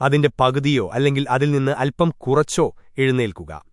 അതിന്റെ പകുതിയോ അല്ലെങ്കിൽ അതിൽ നിന്ന് അല്പം കുറച്ചോ എഴുന്നേൽക്കുക.